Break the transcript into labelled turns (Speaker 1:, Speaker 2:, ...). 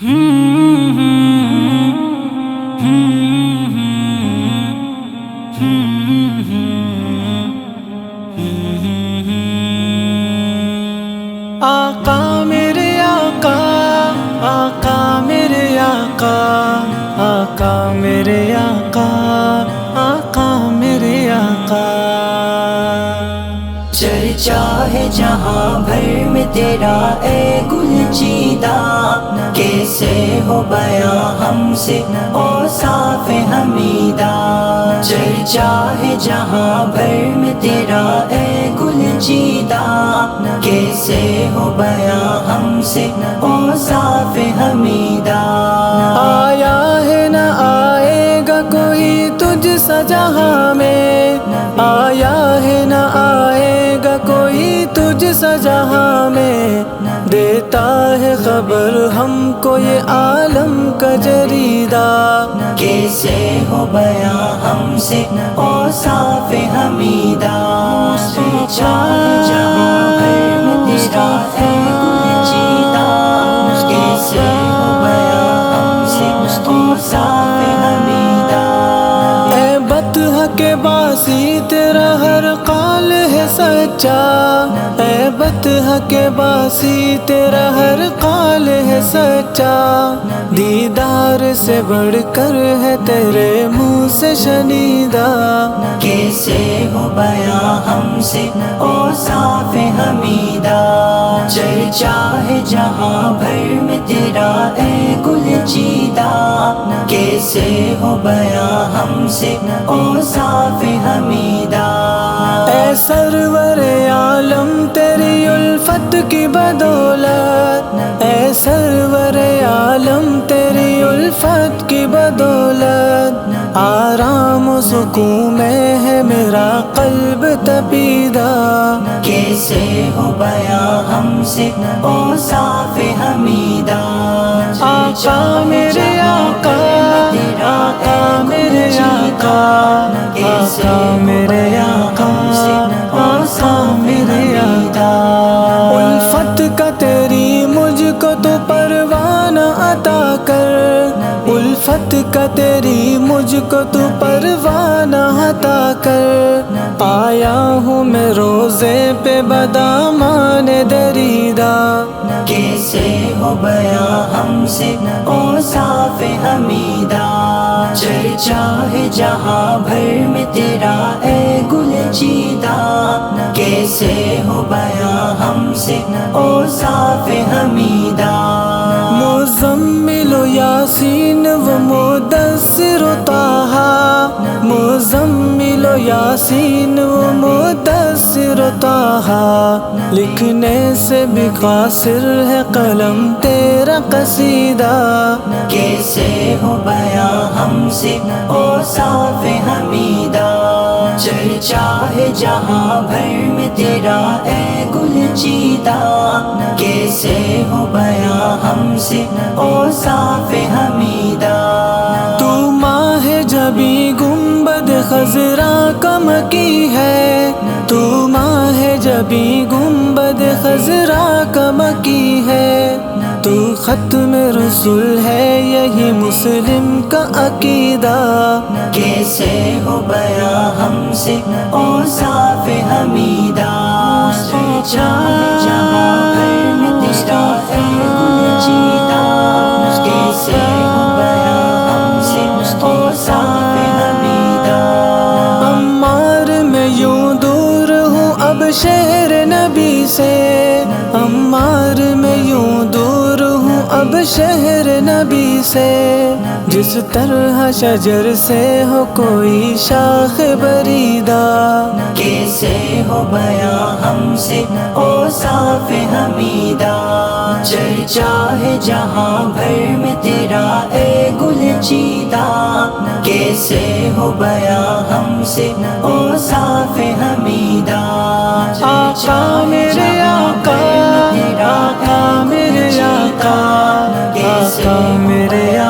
Speaker 1: آقا میرے آقا آقا میرے آقا آقا میرے آقا۔
Speaker 2: میں تیرا اے گل چیدہ کیسے ہو بیا ہم سے؟ او صاف حمیدہ چرچا ہے جہاں بھر میں تیرا اے گل چیدہ کیسے ہو بیا ہم سے؟ او
Speaker 1: سا جہاں میں دیتا ہے خبر ہم کو یہ عالم کا جریدہ۔
Speaker 2: کیسے ہو بیاں ہم سے او صاف حمیدہ۔
Speaker 1: باسی تیرا ہر قال ہے سچا، اے بطہ کے باسی، تیرا ہر قال ہے سچا۔ دیدار سے بڑھ کر ہے تیرے منہ سے شنیدہ۔
Speaker 2: کیسے ہو بیاں ہم سے، او صاف حمیدہ۔ چرچا ہے جہاں بھر کیسے ہو بیاں ہم سے او صاف حمیدہ۔
Speaker 1: اے سرور عالم تیری الفت کی بدولت۔ اے سرور عالم تیری الفت کی بدولت۔ آرام و سکون میں ہے میرا قلب تپیدہ۔
Speaker 2: کیسے ہو بیاں ہم سے او صاف حمیدہ۔
Speaker 1: آقا میرے آقا کو تو پروانہ عطا کر کا تیری مجھ کو تو پروانہ عطا کر۔ آیا ہوں میں روزے پہ بدامان دریدہ۔
Speaker 2: کیسے ہو بیاں ہم سے؟ او صاف حمیدہ؟ چرچا ہے جہاں بھر میں تیرا اے گل چیدہ۔ کیسے ہو بیاں ہم سے؟ او صاف حمیدہ؟
Speaker 1: و یاسین و مدثر و طاہا، مزمل و یاسین و مدثر و طاہا۔ لکھنے سے بھی قاصر ہے قلم تیرا قصیدہ۔
Speaker 2: کیسے ہو بیاں ہم سے، او صاف حمیدہ۔ چرچا ہے جہاں بھر میں تیرا اے گل چیدہ کیسے ہو بیاں ہم سے؟ او صاف حمیدہ۔
Speaker 1: تو ماہ جبی گنبد خزرا کم کی ہے، تو ماہ جبی گنبد خزرا کم کی ہے۔ تو ختم رسول ہے یہی مسلم کا عقیدہ
Speaker 2: کیسے ہو بیاں ہم سے او صاف حمیدہ ہم سے او صاف
Speaker 1: عمار میں یوں دور ہوں اب شہر نبی سے عمار اب شہر نبی سے جس طرح شجر سے ہو کوئی شاخ بریدہ۔
Speaker 2: کیسے ہو بیاں ہم سے او صاف حمیدہ۔ چرچا ہے جہاں بھر میں تیرا اے گل چیدہ۔ کیسے ہو بیاں ہم سے او صاف حمیدہ۔
Speaker 1: آقا میرے آقا آقا میرے آقا آقا میرے